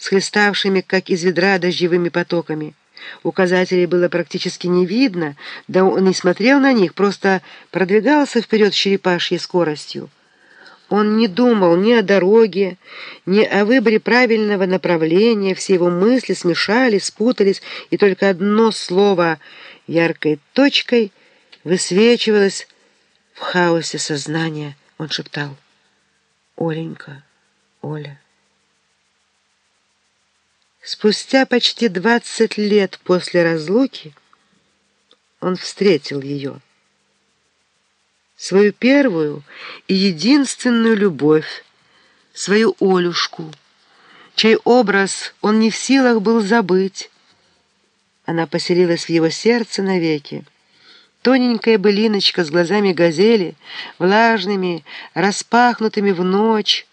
схлеставшими, как из ведра, дождевыми потоками. Указателей было практически не видно, да он не смотрел на них, просто продвигался вперед черепашьей скоростью. Он не думал ни о дороге, ни о выборе правильного направления, все его мысли смешались, спутались, и только одно слово яркой точкой высвечивалось в хаосе сознания. Он шептал «Оленька, Оля». Спустя почти двадцать лет после разлуки он встретил ее. Свою первую и единственную любовь, свою Олюшку, чей образ он не в силах был забыть. Она поселилась в его сердце навеки. Тоненькая былиночка с глазами газели, влажными, распахнутыми в ночь,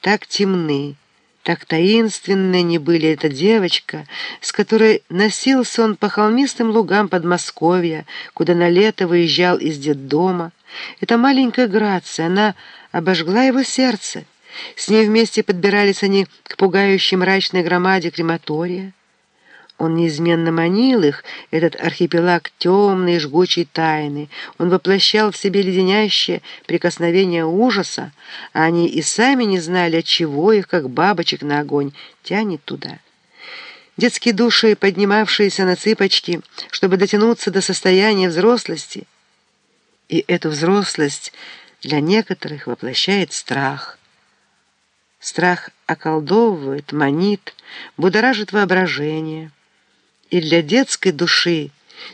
так темны, так таинственны не были эта девочка, с которой носился он по холмистым лугам Подмосковья, куда на лето выезжал из детдома. Эта маленькая Грация, она обожгла его сердце. С ней вместе подбирались они к пугающей мрачной громаде крематория. Он неизменно манил их, этот архипелаг темной жгучей тайны. Он воплощал в себе леденящее прикосновение ужаса, а они и сами не знали, от чего их, как бабочек на огонь, тянет туда. Детские души, поднимавшиеся на цыпочки, чтобы дотянуться до состояния взрослости. И эту взрослость для некоторых воплощает страх. Страх околдовывает, манит, будоражит воображение и для детской души,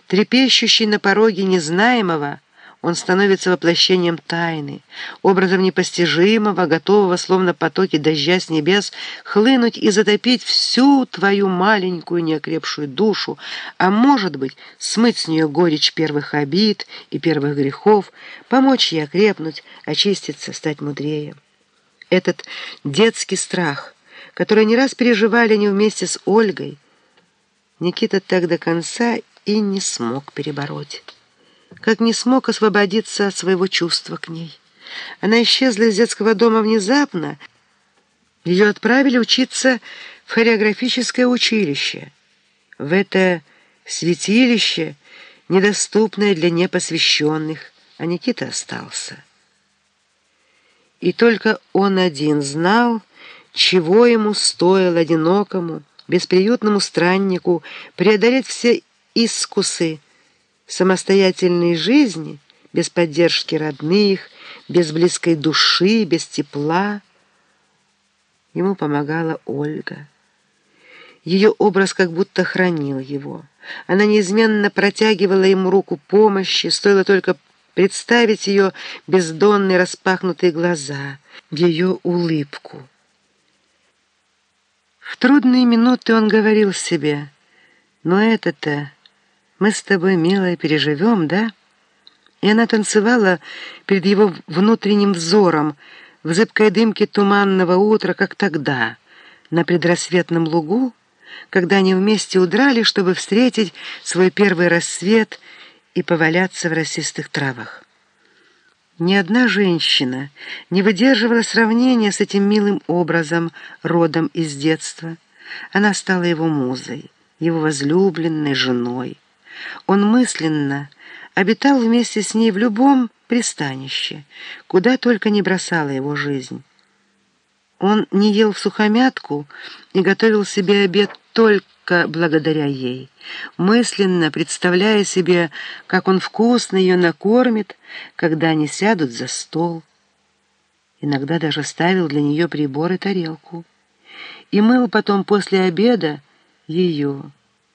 трепещущей на пороге незнаемого, он становится воплощением тайны, образом непостижимого, готового, словно потоки дождя с небес, хлынуть и затопить всю твою маленькую неокрепшую душу, а, может быть, смыть с нее горечь первых обид и первых грехов, помочь ей окрепнуть, очиститься, стать мудрее. Этот детский страх, который не раз переживали они вместе с Ольгой, Никита так до конца и не смог перебороть. Как не смог освободиться от своего чувства к ней. Она исчезла из детского дома внезапно. Ее отправили учиться в хореографическое училище. В это святилище, недоступное для непосвященных, а Никита остался. И только он один знал, чего ему стоил одинокому, бесприютному страннику преодолеть все искусы самостоятельной жизни без поддержки родных, без близкой души, без тепла. Ему помогала Ольга. Ее образ как будто хранил его. Она неизменно протягивала ему руку помощи, стоило только представить ее бездонные распахнутые глаза, ее улыбку. В трудные минуты он говорил себе, «Но это-то мы с тобой, милая, переживем, да?» И она танцевала перед его внутренним взором в зыбкой дымке туманного утра, как тогда, на предрассветном лугу, когда они вместе удрали, чтобы встретить свой первый рассвет и поваляться в росистых травах. Ни одна женщина не выдерживала сравнения с этим милым образом, родом из детства. Она стала его музой, его возлюбленной женой. Он мысленно обитал вместе с ней в любом пристанище, куда только не бросала его жизнь. Он не ел в сухомятку и готовил себе обед только благодаря ей, мысленно представляя себе, как он вкусно ее накормит, когда они сядут за стол. Иногда даже ставил для нее прибор и тарелку. И мыл потом после обеда ее,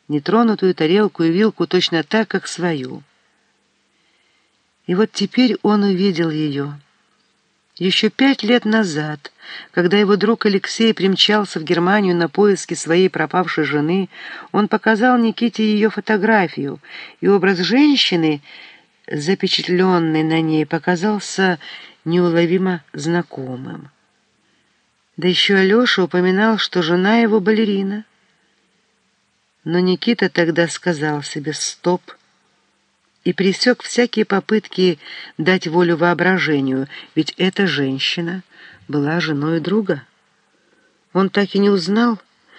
нетронутую тарелку и вилку точно так, как свою. И вот теперь он увидел ее. Еще пять лет назад, когда его друг Алексей примчался в Германию на поиски своей пропавшей жены, он показал Никите ее фотографию, и образ женщины, запечатленный на ней, показался неуловимо знакомым. Да еще Алеша упоминал, что жена его балерина. Но Никита тогда сказал себе «стоп» и пресек всякие попытки дать волю воображению, ведь эта женщина была женой друга. Он так и не узнал,